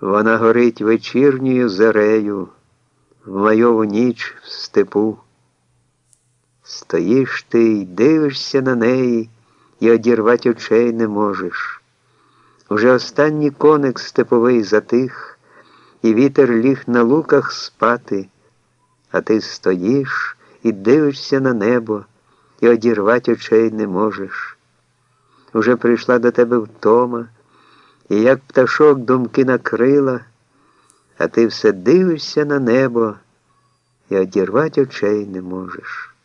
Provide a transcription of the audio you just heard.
Вона горить вечірньою зарею, в майову ніч в степу. Стоїш ти й дивишся на неї, і одірвать очей не можеш. Уже останній коник степовий затих, і вітер ліг на луках спати, а ти стоїш і дивишся на небо, і одірвать очей не можеш. Уже прийшла до тебе втома, і як пташок думки накрила, а ти все дивишся на небо і одірвать очей не можеш.